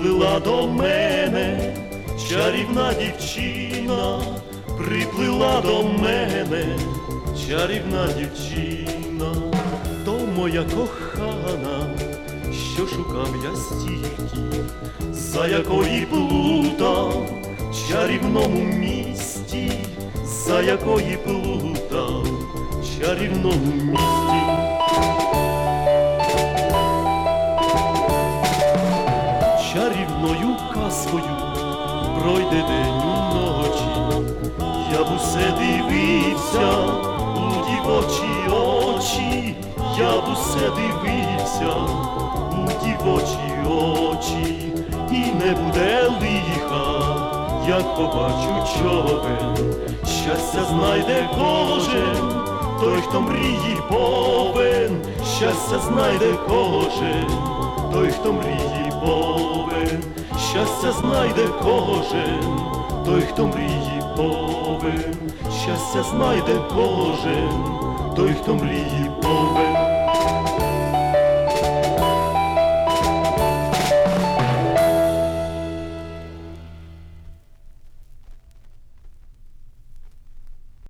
приплила до мене чарівна дівчина, приплила до мене чарівна дівчина, то моя кохана, що шукав я стільки, за якої плутав в чарівному місті, за якої плутав в чарівному місті. Чарівною казкою. Пройде день у ночі, я б усе дивився у дівочі очі, я б усе дивився у дівочі очі, і не буде лиха, як побачу човен, щастя знайде кожен, той, хто мрії повен, щастя знайде кожен, той, хто мрії повен, щастя знайде кожен, той, хто мрії повен, щастя знайде кожен, той, хто мрії повен.